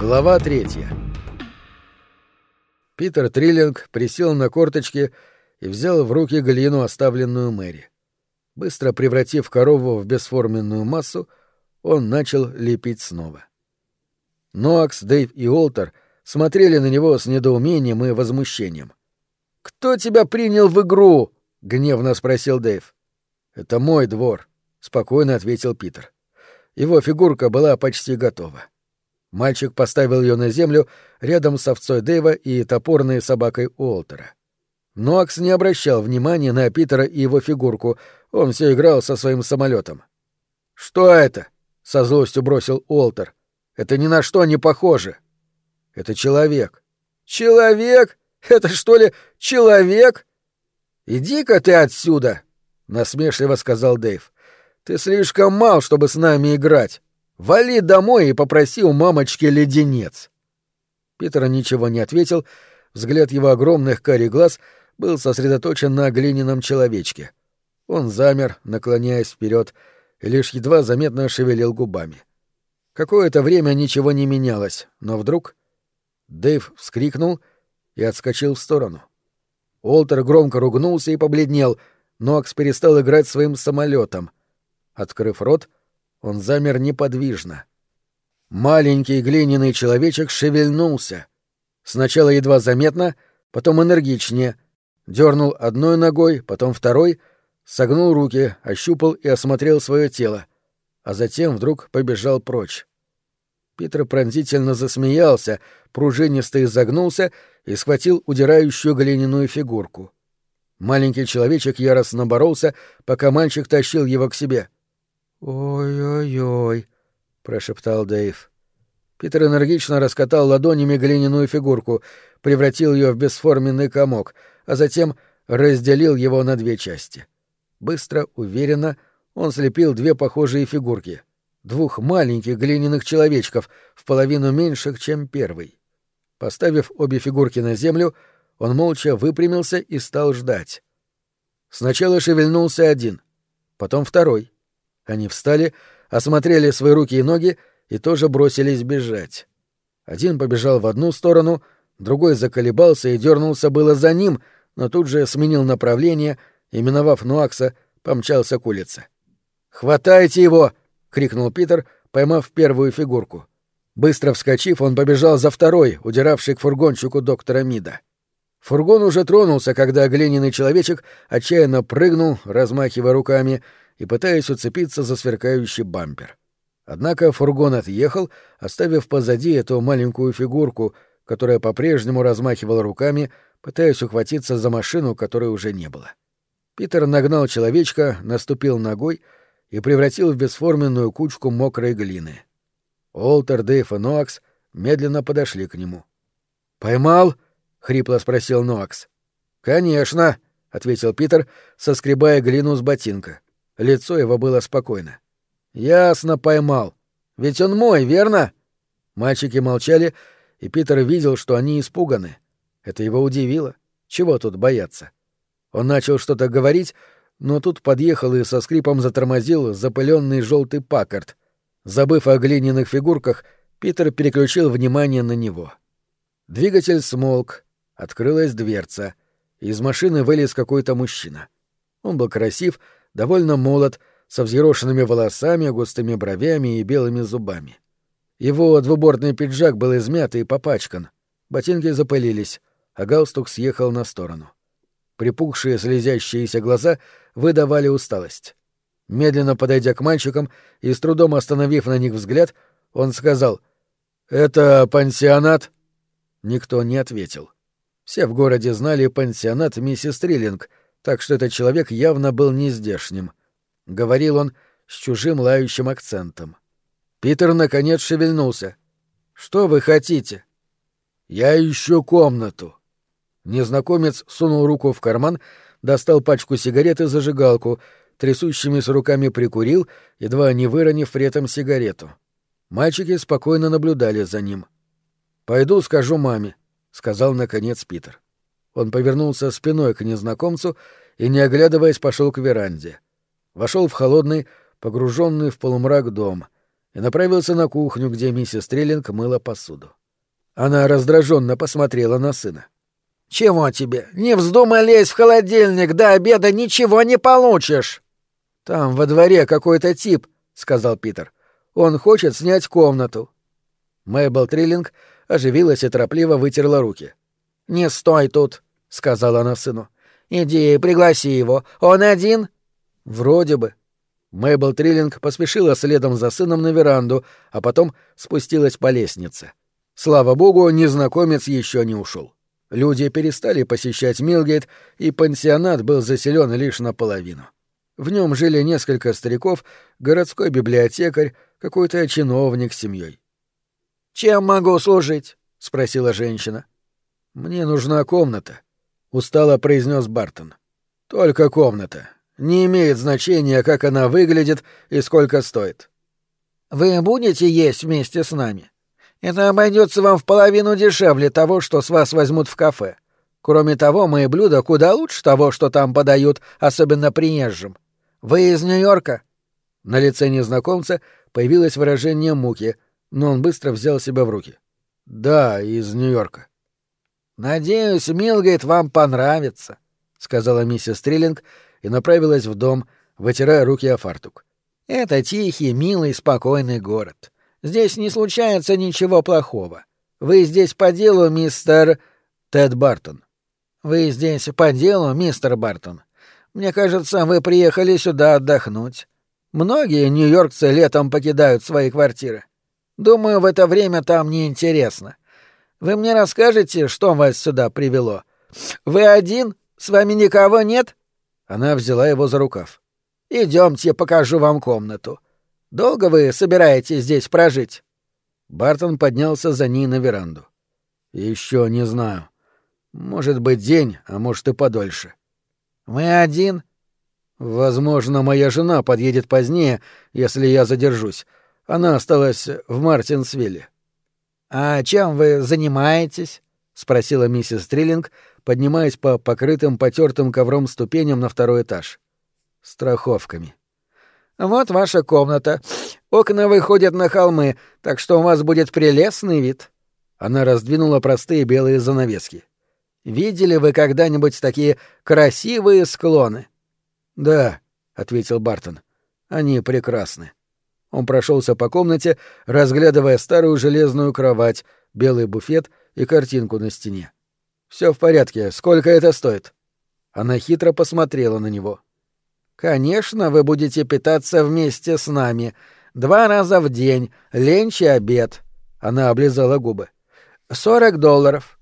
Глава третья. Питер Триллинг присел на корточки и взял в руки глину, оставленную Мэри. Быстро превратив корову в бесформенную массу, он начал лепить снова. Ноакс, Дэйв и Олтер смотрели на него с недоумением и возмущением. «Кто тебя принял в игру?» — гневно спросил Дэйв. «Это мой двор», — спокойно ответил Питер. Его фигурка была почти готова. Мальчик поставил ее на землю рядом с овцой Дэйва и топорной собакой Уолтера. Ноакс не обращал внимания на Питера и его фигурку, он все играл со своим самолетом. «Что это?» — со злостью бросил Уолтер. «Это ни на что не похоже». «Это человек». «Человек? Это что ли человек?» «Иди-ка ты отсюда!» — насмешливо сказал Дэйв. «Ты слишком мал, чтобы с нами играть. Вали домой и попроси у мамочки леденец. Питер ничего не ответил, взгляд его огромных карий глаз был сосредоточен на глиняном человечке. Он замер, наклоняясь вперед, и лишь едва заметно шевелил губами. Какое-то время ничего не менялось, но вдруг Дэйв вскрикнул и отскочил в сторону. Уолтер громко ругнулся и побледнел, но Акс перестал играть своим самолетом. Открыв рот, он замер неподвижно. Маленький глиняный человечек шевельнулся. Сначала едва заметно, потом энергичнее. Дернул одной ногой, потом второй, согнул руки, ощупал и осмотрел свое тело, а затем вдруг побежал прочь. Питер пронзительно засмеялся, пружинисто изогнулся и схватил удирающую глиняную фигурку. Маленький человечек яростно боролся, пока мальчик тащил его к себе — «Ой-ой-ой», — прошептал Дэйв. Питер энергично раскатал ладонями глиняную фигурку, превратил ее в бесформенный комок, а затем разделил его на две части. Быстро, уверенно он слепил две похожие фигурки. Двух маленьких глиняных человечков, в половину меньших, чем первый. Поставив обе фигурки на землю, он молча выпрямился и стал ждать. Сначала шевельнулся один, потом второй — они встали, осмотрели свои руки и ноги и тоже бросились бежать. Один побежал в одну сторону, другой заколебался и дернулся было за ним, но тут же сменил направление и, миновав Нуакса, помчался к улице. «Хватайте его!» — крикнул Питер, поймав первую фигурку. Быстро вскочив, он побежал за второй, удиравший к фургончику доктора Мида. Фургон уже тронулся, когда глиняный человечек отчаянно прыгнул, размахивая руками, и пытаясь уцепиться за сверкающий бампер. Однако фургон отъехал, оставив позади эту маленькую фигурку, которая по-прежнему размахивала руками, пытаясь ухватиться за машину, которой уже не было. Питер нагнал человечка, наступил ногой и превратил в бесформенную кучку мокрой глины. Олтер, Дэйв и Ноакс медленно подошли к нему. «Поймал?» — хрипло спросил Ноакс. «Конечно», — ответил Питер, соскребая глину с ботинка. Лицо его было спокойно. «Ясно поймал. Ведь он мой, верно?» Мальчики молчали, и Питер видел, что они испуганы. Это его удивило. Чего тут бояться? Он начал что-то говорить, но тут подъехал и со скрипом затормозил запыленный желтый паккарт. Забыв о глиняных фигурках, Питер переключил внимание на него. Двигатель смолк, открылась дверца. Из машины вылез какой-то мужчина. Он был красив, довольно молод, со взъерошенными волосами, густыми бровями и белыми зубами. Его двубортный пиджак был измят и попачкан, ботинки запылились, а галстук съехал на сторону. Припухшие слезящиеся глаза выдавали усталость. Медленно подойдя к мальчикам и с трудом остановив на них взгляд, он сказал «Это пансионат?» Никто не ответил. Все в городе знали пансионат миссис Триллинг — так что этот человек явно был нездешним. Говорил он с чужим лающим акцентом. Питер наконец шевельнулся. «Что вы хотите?» «Я ищу комнату». Незнакомец сунул руку в карман, достал пачку сигарет и зажигалку, трясущимися руками прикурил, едва не выронив при этом сигарету. Мальчики спокойно наблюдали за ним. «Пойду скажу маме», — сказал наконец Питер. Он повернулся спиной к незнакомцу и, не оглядываясь, пошел к веранде. Вошел в холодный, погруженный в полумрак дом. и направился на кухню, где миссис Триллинг мыла посуду. Она раздраженно посмотрела на сына. «Чего тебе? Не вздумай лезть в холодильник, до обеда ничего не получишь!» «Там во дворе какой-то тип», — сказал Питер. «Он хочет снять комнату». Мэйбл Триллинг оживилась и торопливо вытерла руки. «Не стой тут», — сказала она сыну. «Иди, пригласи его. Он один?» «Вроде бы». Мэйбл Триллинг поспешила следом за сыном на веранду, а потом спустилась по лестнице. Слава богу, незнакомец еще не ушел. Люди перестали посещать Милгейт, и пансионат был заселен лишь наполовину. В нем жили несколько стариков, городской библиотекарь, какой-то чиновник с семьей. «Чем могу служить?» — спросила женщина. «Мне нужна комната», — устало произнес Бартон. «Только комната. Не имеет значения, как она выглядит и сколько стоит». «Вы будете есть вместе с нами?» Это обойдется вам в половину дешевле того, что с вас возьмут в кафе. Кроме того, мои блюда куда лучше того, что там подают, особенно приезжим. Вы из Нью-Йорка?» На лице незнакомца появилось выражение муки, но он быстро взял себя в руки. «Да, из Нью-Йорка». «Надеюсь, Милгейт вам понравится», — сказала миссис Триллинг и направилась в дом, вытирая руки о фартук. «Это тихий, милый, спокойный город. Здесь не случается ничего плохого. Вы здесь по делу, мистер Тед Бартон. Вы здесь по делу, мистер Бартон. Мне кажется, вы приехали сюда отдохнуть. Многие нью-йоркцы летом покидают свои квартиры. Думаю, в это время там неинтересно. Вы мне расскажете, что вас сюда привело? Вы один? С вами никого нет? Она взяла его за рукав. Идемте, покажу вам комнату. Долго вы собираетесь здесь прожить? Бартон поднялся за ней на веранду. Еще не знаю. Может быть, день, а может и подольше. Вы один? Возможно, моя жена подъедет позднее, если я задержусь. Она осталась в Мартинсвилле. А чем вы занимаетесь? спросила миссис Триллинг, поднимаясь по покрытым потертым ковром ступеням на второй этаж. Страховками. Вот ваша комната. Окна выходят на холмы, так что у вас будет прелестный вид. Она раздвинула простые белые занавески. Видели вы когда-нибудь такие красивые склоны? Да, ответил Бартон. Они прекрасны. Он прошелся по комнате, разглядывая старую железную кровать, белый буфет и картинку на стене. Все в порядке. Сколько это стоит? Она хитро посмотрела на него. Конечно, вы будете питаться вместе с нами. Два раза в день, ленч и обед. Она облизала губы. Сорок долларов.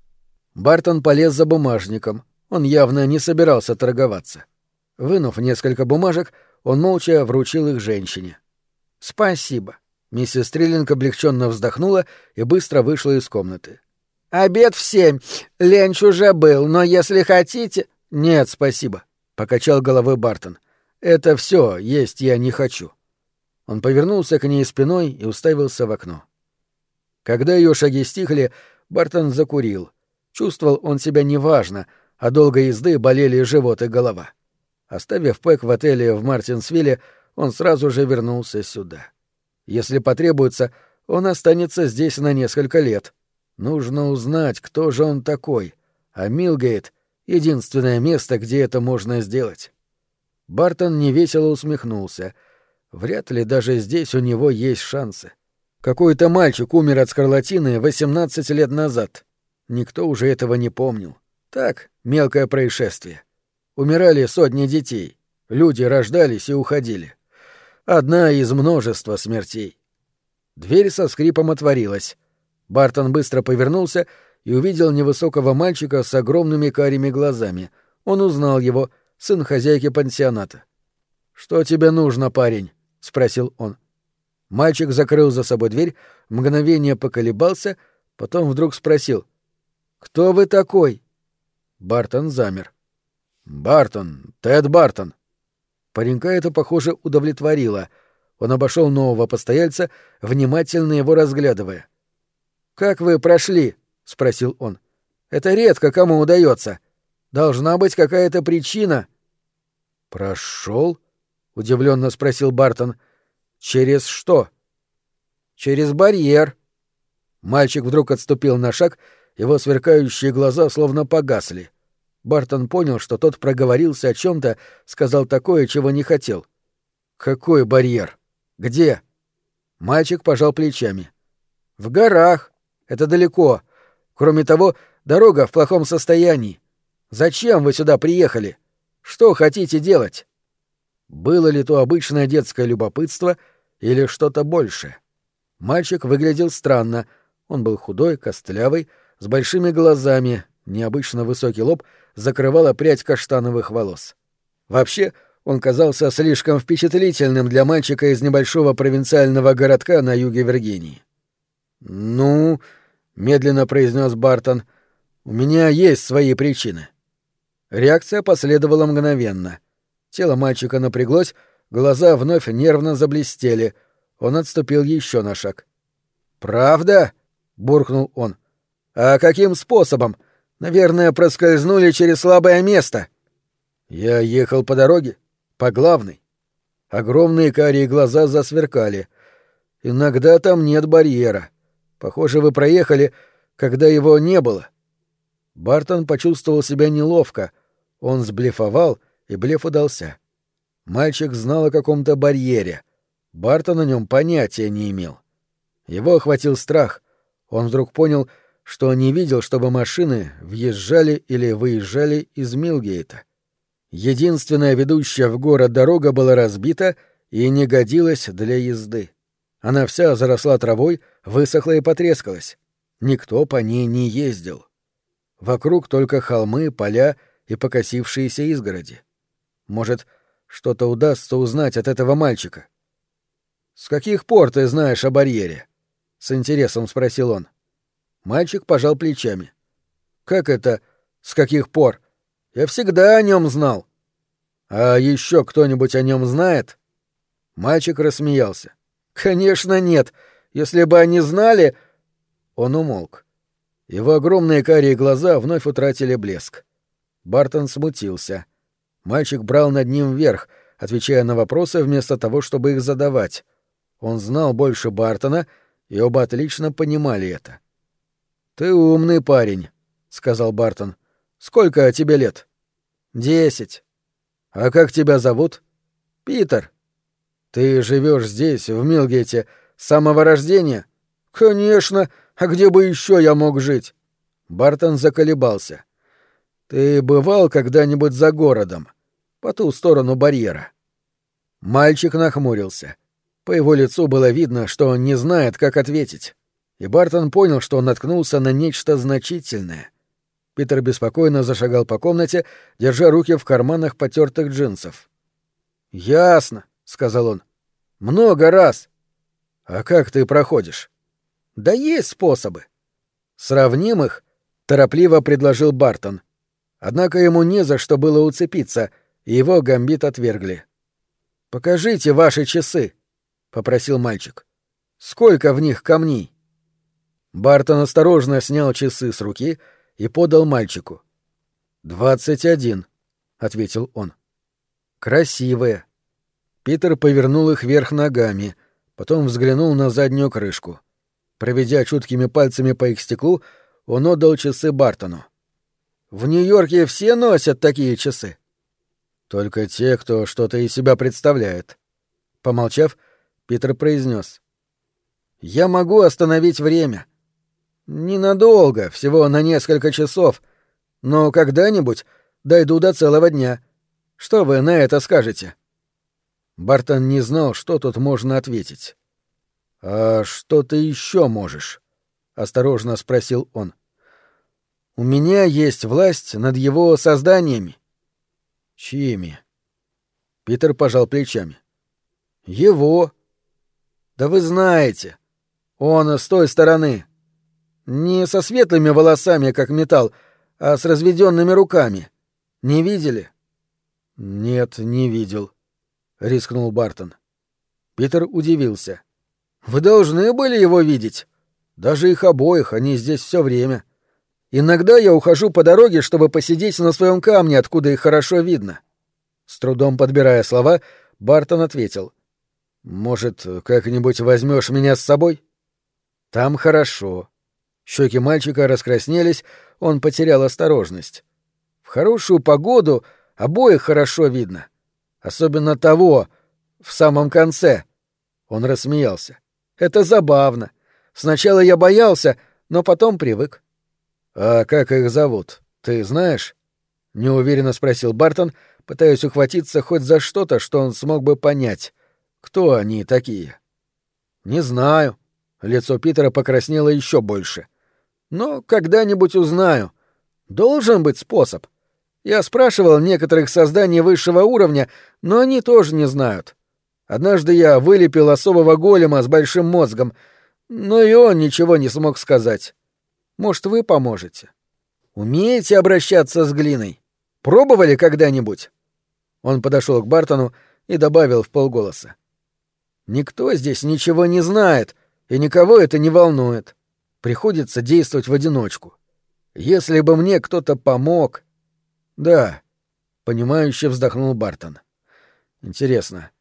Бартон полез за бумажником. Он явно не собирался торговаться. Вынув несколько бумажек, он молча вручил их женщине. «Спасибо». Миссис Триллинг облегченно вздохнула и быстро вышла из комнаты. «Обед в семь. Ленч уже был, но если хотите...» «Нет, спасибо», — покачал головой Бартон. Это все, есть я не хочу. Он повернулся к ней спиной и уставился в окно. Когда ее шаги стихли, Бартон закурил. Чувствовал он себя неважно, а долгой езды болели живот и голова. Оставив Пэк в отеле в Мартинсвилле, он сразу же вернулся сюда. Если потребуется, он останется здесь на несколько лет. Нужно узнать, кто же он такой, а Милгейт — единственное место, где это можно сделать. Бартон невесело усмехнулся. Вряд ли даже здесь у него есть шансы. Какой-то мальчик умер от скарлатины 18 лет назад. Никто уже этого не помнил. Так, мелкое происшествие. Умирали сотни детей. Люди рождались и уходили. Одна из множества смертей. Дверь со скрипом отворилась. Бартон быстро повернулся и увидел невысокого мальчика с огромными карими глазами. Он узнал его — сын хозяйки пансионата. «Что тебе нужно, парень?» — спросил он. Мальчик закрыл за собой дверь, мгновение поколебался, потом вдруг спросил. «Кто вы такой?» Бартон замер. «Бартон, Тед Бартон». Паренька это, похоже, удовлетворило. Он обошел нового постояльца, внимательно его разглядывая. «Как вы прошли?» — спросил он. «Это редко кому удается. Должна быть какая-то причина. Прошел? удивленно спросил Бартон. Через что? Через барьер. Мальчик вдруг отступил на шаг, его сверкающие глаза словно погасли. Бартон понял, что тот проговорился о чем то сказал такое, чего не хотел. «Какой барьер? Где?» Мальчик пожал плечами. «В горах. Это далеко. Кроме того, дорога в плохом состоянии. Зачем вы сюда приехали? Что хотите делать?» Было ли то обычное детское любопытство или что-то большее? Мальчик выглядел странно. Он был худой, костлявый, с большими глазами, необычно высокий лоб закрывала прядь каштановых волос. Вообще, он казался слишком впечатлительным для мальчика из небольшого провинциального городка на юге Виргинии. «Ну...» — медленно произнес Бартон. «У меня есть свои причины». Реакция последовала мгновенно. Тело мальчика напряглось, глаза вновь нервно заблестели. Он отступил еще на шаг. «Правда?» — буркнул он. «А каким способом? Наверное, проскользнули через слабое место». «Я ехал по дороге, по главной. Огромные карие глаза засверкали. Иногда там нет барьера. Похоже, вы проехали, когда его не было». Бартон почувствовал себя неловко. Он сблефовал, и блеф удался. Мальчик знал о каком-то барьере. Бартон о нем понятия не имел. Его охватил страх. Он вдруг понял, что не видел, чтобы машины въезжали или выезжали из Милгейта. Единственная ведущая в город дорога была разбита и не годилась для езды. Она вся заросла травой, высохла и потрескалась. Никто по ней не ездил. Вокруг только холмы, поля и покосившиеся изгороди. Может, что-то удастся узнать от этого мальчика. «С каких пор ты знаешь о барьере?» — с интересом спросил он. Мальчик пожал плечами. «Как это? С каких пор? Я всегда о нем знал». «А еще кто-нибудь о нем знает?» Мальчик рассмеялся. «Конечно нет. Если бы они знали...» Он умолк. Его огромные карие глаза вновь утратили блеск. Бартон смутился. Мальчик брал над ним вверх, отвечая на вопросы вместо того, чтобы их задавать. Он знал больше Бартона, и оба отлично понимали это. «Ты умный парень», — сказал Бартон. «Сколько тебе лет?» «Десять». «А как тебя зовут?» «Питер». «Ты живешь здесь, в Милгете, с самого рождения?» «Конечно. А где бы еще я мог жить?» Бартон заколебался. «Ты бывал когда-нибудь за городом? По ту сторону барьера?» Мальчик нахмурился. По его лицу было видно, что он не знает, как ответить. И Бартон понял, что он наткнулся на нечто значительное. Питер беспокойно зашагал по комнате, держа руки в карманах потертых джинсов. «Ясно», — сказал он. «Много раз». «А как ты проходишь?» «Да есть способы». «Сравним их?» — торопливо предложил Бартон. Однако ему не за что было уцепиться, и его гамбит отвергли. «Покажите ваши часы», — попросил мальчик. «Сколько в них камней?» Бартон осторожно снял часы с руки и подал мальчику. «Двадцать один», — ответил он. «Красивые». Питер повернул их вверх ногами, потом взглянул на заднюю крышку. Проведя чуткими пальцами по их стеклу, он отдал часы Бартону. В Нью-Йорке все носят такие часы. Только те, кто что-то из себя представляет. Помолчав, Питер произнес: Я могу остановить время. Ненадолго, всего на несколько часов, но когда-нибудь дойду до целого дня. Что вы на это скажете? Бартон не знал, что тут можно ответить. А что ты еще можешь? осторожно спросил он. У меня есть власть над его созданиями. Чьими? Питер пожал плечами. Его. Да вы знаете. Он с той стороны. Не со светлыми волосами, как металл, а с разведенными руками. Не видели? Нет, не видел, рискнул Бартон. Питер удивился. Вы должны были его видеть. Даже их обоих, они здесь все время. Иногда я ухожу по дороге, чтобы посидеть на своем камне, откуда их хорошо видно. С трудом подбирая слова, Бартон ответил. «Может, как-нибудь возьмешь меня с собой?» Там хорошо. Щеки мальчика раскраснелись, он потерял осторожность. В хорошую погоду обоих хорошо видно. Особенно того, в самом конце. Он рассмеялся. Это забавно. Сначала я боялся, но потом привык. А как их зовут? Ты знаешь? неуверенно спросил Бартон, пытаясь ухватиться хоть за что-то, что он смог бы понять. Кто они такие? Не знаю. Лицо Питера покраснело еще больше. Но когда-нибудь узнаю. Должен быть способ. Я спрашивал некоторых созданий высшего уровня, но они тоже не знают. Однажды я вылепил особого голема с большим мозгом, но и он ничего не смог сказать. Может, вы поможете? Умеете обращаться с глиной? Пробовали когда-нибудь? Он подошел к Бартону и добавил в полголоса. Никто здесь ничего не знает, и никого это не волнует. Приходится действовать в одиночку. Если бы мне кто-то помог... Да, понимающе вздохнул Бартон. Интересно,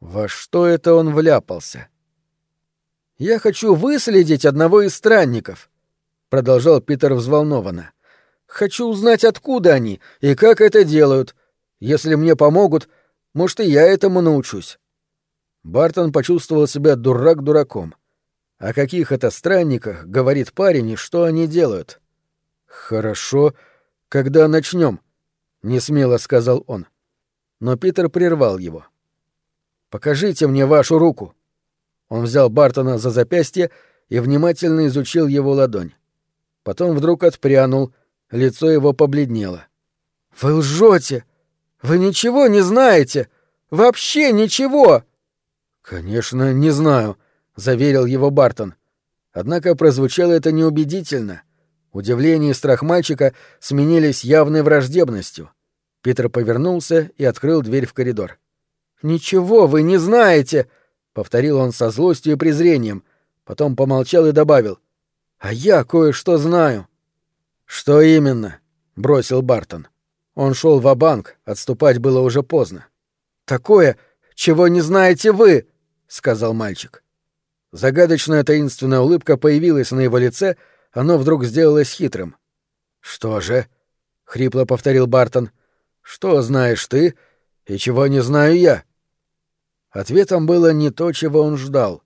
во что это он вляпался? Я хочу выследить одного из странников, продолжал Питер взволнованно. Хочу узнать, откуда они и как это делают. Если мне помогут, может, и я этому научусь. Бартон почувствовал себя дурак дураком. О каких это странниках говорит парень и что они делают? Хорошо, когда начнем, несмело сказал он. Но Питер прервал его. Покажите мне вашу руку. Он взял Бартона за запястье и внимательно изучил его ладонь. Потом вдруг отпрянул, лицо его побледнело. Вы лжете! Вы ничего не знаете! Вообще ничего! «Конечно, не знаю», — заверил его Бартон. Однако прозвучало это неубедительно. Удивление и страх мальчика сменились явной враждебностью. Питер повернулся и открыл дверь в коридор. «Ничего вы не знаете!» — повторил он со злостью и презрением. Потом помолчал и добавил. «А я кое-что знаю». «Что именно?» — бросил Бартон. Он шел в банк отступать было уже поздно. «Такое, чего не знаете вы!» сказал мальчик. Загадочная таинственная улыбка появилась на его лице, оно вдруг сделалось хитрым. Что же? хрипло повторил Бартон. Что знаешь ты и чего не знаю я? Ответом было не то, чего он ждал.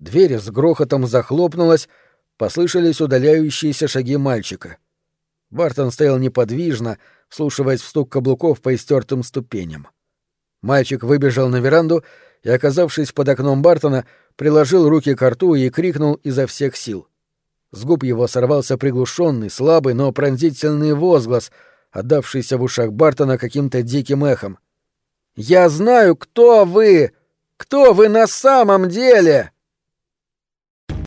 Дверь с грохотом захлопнулась, послышались удаляющиеся шаги мальчика. Бартон стоял неподвижно, вслушиваясь в стук каблуков по истертым ступеням. Мальчик выбежал на веранду и, оказавшись под окном Бартона, приложил руки к рту и крикнул изо всех сил. С губ его сорвался приглушенный, слабый, но пронзительный возглас, отдавшийся в ушах Бартона каким-то диким эхом. «Я знаю, кто вы! Кто вы на самом деле!»